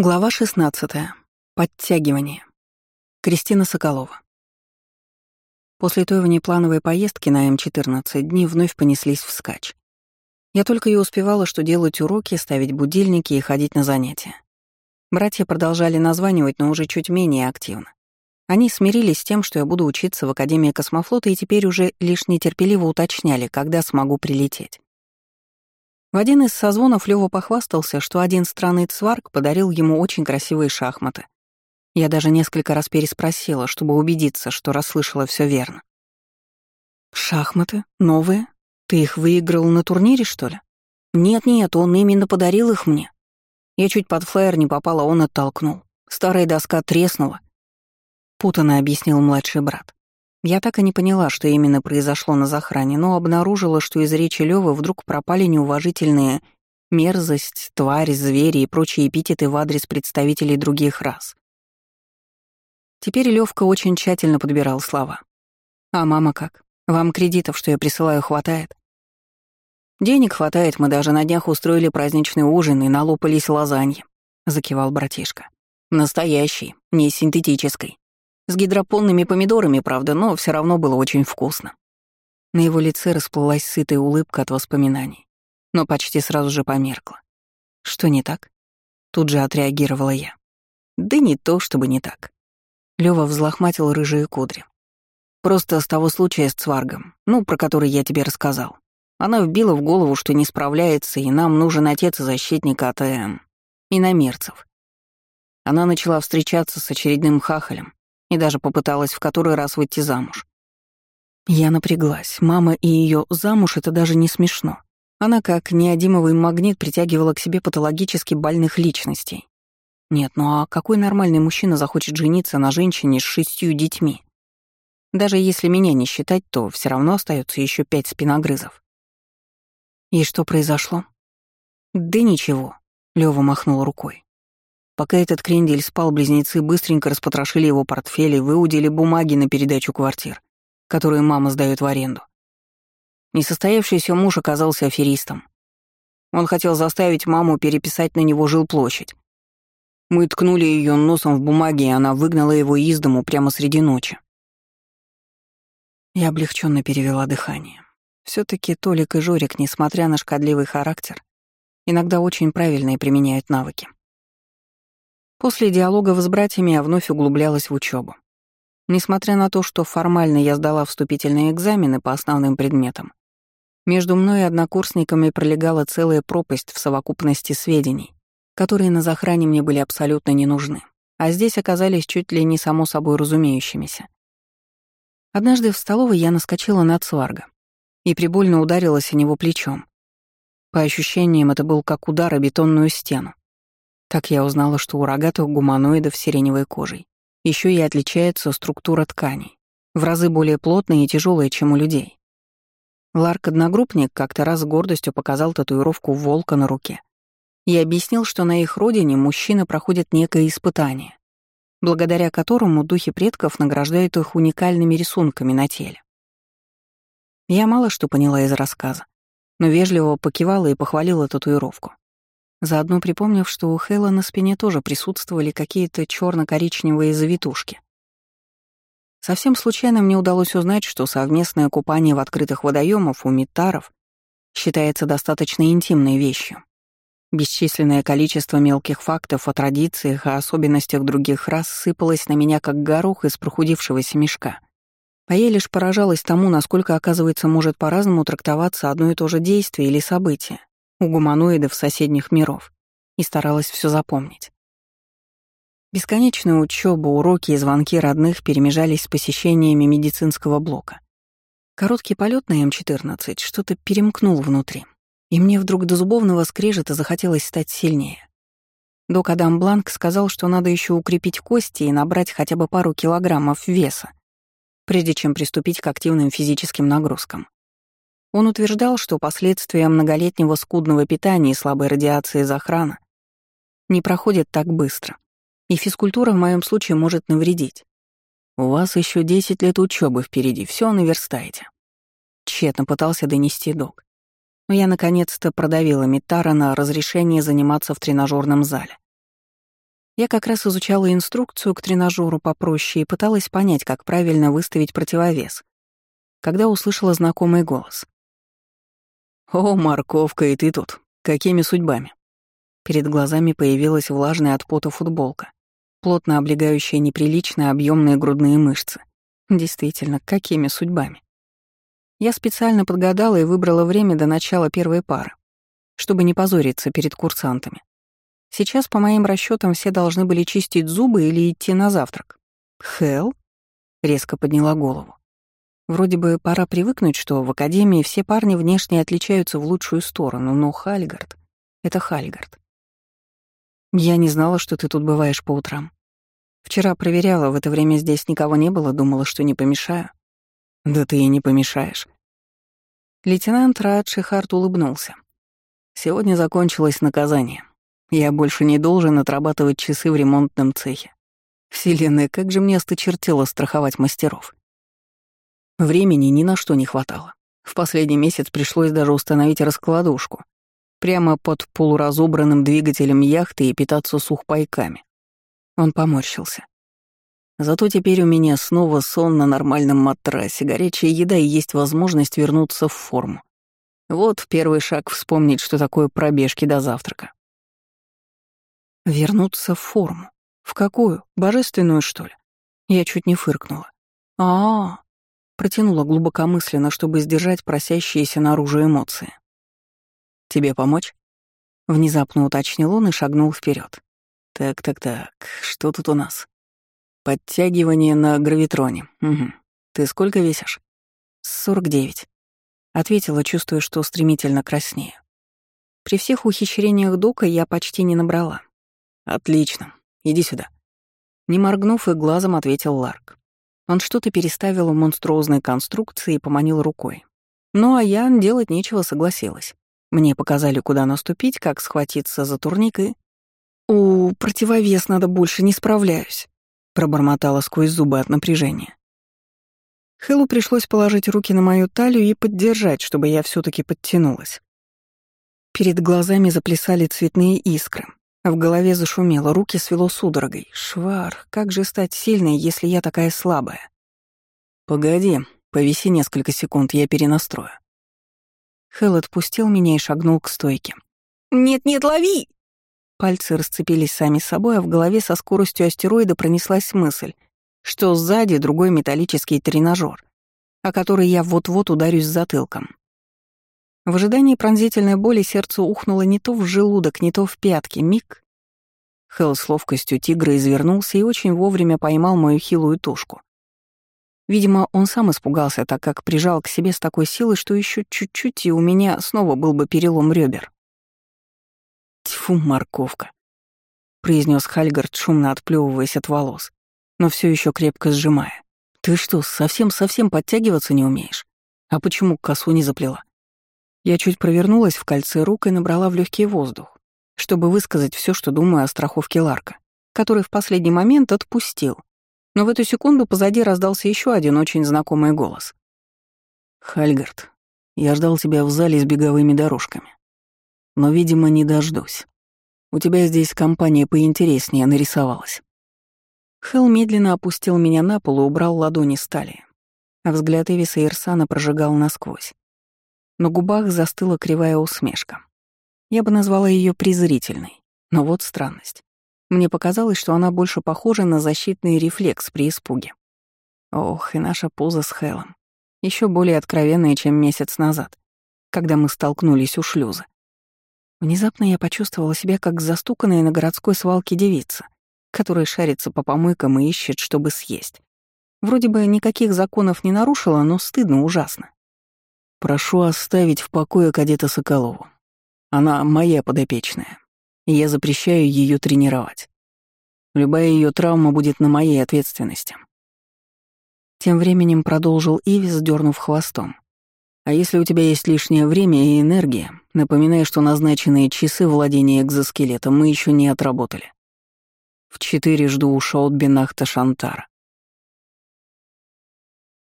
Глава 16. Подтягивание. Кристина Соколова. После той внеплановой поездки на М14 дни вновь понеслись вскачь. Я только и успевала, что делать уроки, ставить будильники и ходить на занятия. Братья продолжали названивать, но уже чуть менее активно. Они смирились с тем, что я буду учиться в Академии космофлота и теперь уже лишь нетерпеливо уточняли, когда смогу прилететь. В один из созвонов Лёва похвастался, что один странный цварк подарил ему очень красивые шахматы. Я даже несколько раз переспросила, чтобы убедиться, что расслышала все верно. «Шахматы? Новые? Ты их выиграл на турнире, что ли?» «Нет-нет, он именно подарил их мне. Я чуть под флайер не попала, он оттолкнул. Старая доска треснула». Путанно объяснил младший брат. Я так и не поняла, что именно произошло на захране, но обнаружила, что из речи Лёвы вдруг пропали неуважительные мерзость, тварь, звери и прочие эпитеты в адрес представителей других рас. Теперь Лёвка очень тщательно подбирал слова. «А мама как? Вам кредитов, что я присылаю, хватает?» «Денег хватает, мы даже на днях устроили праздничный ужин и налопались лазаньи», — закивал братишка. «Настоящий, не синтетической. С гидропонными помидорами, правда, но все равно было очень вкусно. На его лице расплылась сытая улыбка от воспоминаний, но почти сразу же померкла. Что не так? Тут же отреагировала я. Да не то, чтобы не так. Лёва взлохматил рыжие кудри. Просто с того случая с Цваргом, ну, про который я тебе рассказал. Она вбила в голову, что не справляется, и нам нужен отец и защитник от эм, иномерцев. Она начала встречаться с очередным хахалем, и даже попыталась в который раз выйти замуж. Я напряглась. Мама и ее замуж — это даже не смешно. Она, как неодимовый магнит, притягивала к себе патологически больных личностей. Нет, ну а какой нормальный мужчина захочет жениться на женщине с шестью детьми? Даже если меня не считать, то все равно остается еще пять спиногрызов. И что произошло? Да ничего, Лёва махнул рукой. Пока этот крендель спал, близнецы быстренько распотрошили его портфель и выудили бумаги на передачу квартир, которые мама сдает в аренду. Несостоявшийся муж оказался аферистом. Он хотел заставить маму переписать на него жилплощадь. Мы ткнули ее носом в бумаге, и она выгнала его из дому прямо среди ночи. Я облегченно перевела дыхание. все таки Толик и Жорик, несмотря на шкодливый характер, иногда очень правильные применяют навыки. После диалогов с братьями я вновь углублялась в учебу. Несмотря на то, что формально я сдала вступительные экзамены по основным предметам, между мной и однокурсниками пролегала целая пропасть в совокупности сведений, которые на захране мне были абсолютно не нужны, а здесь оказались чуть ли не само собой разумеющимися. Однажды в столовой я наскочила на Цварга и прибольно ударилась о него плечом. По ощущениям, это был как удар о бетонную стену. Так я узнала, что у рогатых гуманоидов с сиреневой кожей еще и отличается структура тканей, в разы более плотная и тяжелая, чем у людей. Ларк-одногруппник как-то раз с гордостью показал татуировку волка на руке и объяснил, что на их родине мужчины проходят некое испытание, благодаря которому духи предков награждают их уникальными рисунками на теле. Я мало что поняла из рассказа, но вежливо покивала и похвалила татуировку заодно припомнив, что у Хэлла на спине тоже присутствовали какие-то черно коричневые завитушки. Совсем случайно мне удалось узнать, что совместное купание в открытых водоемах у митаров считается достаточно интимной вещью. Бесчисленное количество мелких фактов о традициях и особенностях других рас сыпалось на меня как горох из прохудившегося мешка. А я лишь поражалась тому, насколько, оказывается, может по-разному трактоваться одно и то же действие или событие у гуманоидов соседних миров и старалась все запомнить. Бесконечная учеба, уроки и звонки родных перемежались с посещениями медицинского блока. Короткий полет на М-14 что-то перемкнул внутри, и мне вдруг до зубовного скрежета захотелось стать сильнее. Док Адам Бланк сказал, что надо еще укрепить кости и набрать хотя бы пару килограммов веса, прежде чем приступить к активным физическим нагрузкам. Он утверждал, что последствия многолетнего скудного питания и слабой радиации из охраны не проходят так быстро, и физкультура в моем случае может навредить. У вас еще 10 лет учебы впереди, все наверстаете. Тщетно пытался донести док. Но я наконец-то продавила Митара на разрешение заниматься в тренажерном зале. Я как раз изучала инструкцию к тренажеру попроще и пыталась понять, как правильно выставить противовес, когда услышала знакомый голос. «О, морковка, и ты тут. Какими судьбами?» Перед глазами появилась влажная от пота футболка, плотно облегающая неприлично объемные грудные мышцы. Действительно, какими судьбами? Я специально подгадала и выбрала время до начала первой пары, чтобы не позориться перед курсантами. Сейчас, по моим расчетам, все должны были чистить зубы или идти на завтрак. Хел? резко подняла голову. Вроде бы пора привыкнуть, что в академии все парни внешне отличаются в лучшую сторону, но Хальгард — это Хальгард. Я не знала, что ты тут бываешь по утрам. Вчера проверяла, в это время здесь никого не было, думала, что не помешаю. Да ты и не помешаешь. Лейтенант Радшихарт улыбнулся. Сегодня закончилось наказание. Я больше не должен отрабатывать часы в ремонтном цехе. Вселенная, как же мне осточертело страховать мастеров. Времени ни на что не хватало. В последний месяц пришлось даже установить раскладушку прямо под полуразобранным двигателем яхты и питаться сухпайками. Он поморщился. Зато теперь у меня снова сон на нормальном матрасе, горячая еда и есть возможность вернуться в форму. Вот первый шаг вспомнить, что такое пробежки до завтрака. Вернуться в форму. В какую? Божественную, что ли? Я чуть не фыркнула. А, -а, -а протянула глубокомысленно, чтобы сдержать просящиеся наружу эмоции. Тебе помочь? Внезапно уточнил он и шагнул вперед. Так, так, так, что тут у нас? Подтягивание на гравитроне. Угу. Ты сколько весишь? Сорок девять. Ответила, чувствуя, что стремительно краснею. При всех ухищрениях Дука я почти не набрала. «Отлично. Иди сюда». Не моргнув и глазом, ответил Ларк. Он что-то переставил в монструозной конструкции и поманил рукой. Ну а я делать нечего согласилась. Мне показали, куда наступить, как схватиться за турник и... «У, противовес надо больше, не справляюсь», — пробормотала сквозь зубы от напряжения. Хэллу пришлось положить руки на мою талию и поддержать, чтобы я все таки подтянулась. Перед глазами заплясали цветные искры. В голове зашумело, руки свело судорогой. Швар, как же стать сильной, если я такая слабая? Погоди, повиси несколько секунд, я перенастрою. Хэл отпустил меня и шагнул к стойке. «Нет-нет, лови!» Пальцы расцепились сами собой, а в голове со скоростью астероида пронеслась мысль, что сзади другой металлический тренажер, о который я вот-вот ударюсь затылком. В ожидании пронзительной боли сердце ухнуло не то в желудок, не то в пятки. Миг. Хелл с ловкостью тигра извернулся и очень вовремя поймал мою хилую тушку. Видимо, он сам испугался, так как прижал к себе с такой силой, что еще чуть-чуть, и у меня снова был бы перелом ребер. «Тьфу, морковка», — произнес Хальгард, шумно отплевываясь от волос, но все еще крепко сжимая. «Ты что, совсем-совсем подтягиваться не умеешь? А почему косу не заплела?» Я чуть провернулась в кольце рук и набрала в легкий воздух, чтобы высказать все, что думаю о страховке Ларка, который в последний момент отпустил. Но в эту секунду позади раздался еще один очень знакомый голос. «Хальгард, я ждал тебя в зале с беговыми дорожками. Но, видимо, не дождусь. У тебя здесь компания поинтереснее нарисовалась». Хелл медленно опустил меня на пол и убрал ладони с талии, а взгляд Эвиса Ирсана прожигал насквозь. На губах застыла кривая усмешка. Я бы назвала ее презрительной, но вот странность. Мне показалось, что она больше похожа на защитный рефлекс при испуге. Ох, и наша поза с Хелом. Еще более откровенная, чем месяц назад, когда мы столкнулись у шлюза. Внезапно я почувствовала себя как застуканная на городской свалке девица, которая шарится по помойкам и ищет, чтобы съесть. Вроде бы никаких законов не нарушила, но стыдно ужасно. Прошу оставить в покое кадета Соколову. Она моя подопечная, и я запрещаю ее тренировать. Любая ее травма будет на моей ответственности. Тем временем продолжил Ивис, дернув хвостом. А если у тебя есть лишнее время и энергия, напоминай, что назначенные часы владения экзоскелетом мы еще не отработали. В четыре жду у Шаутбинахта Шантара.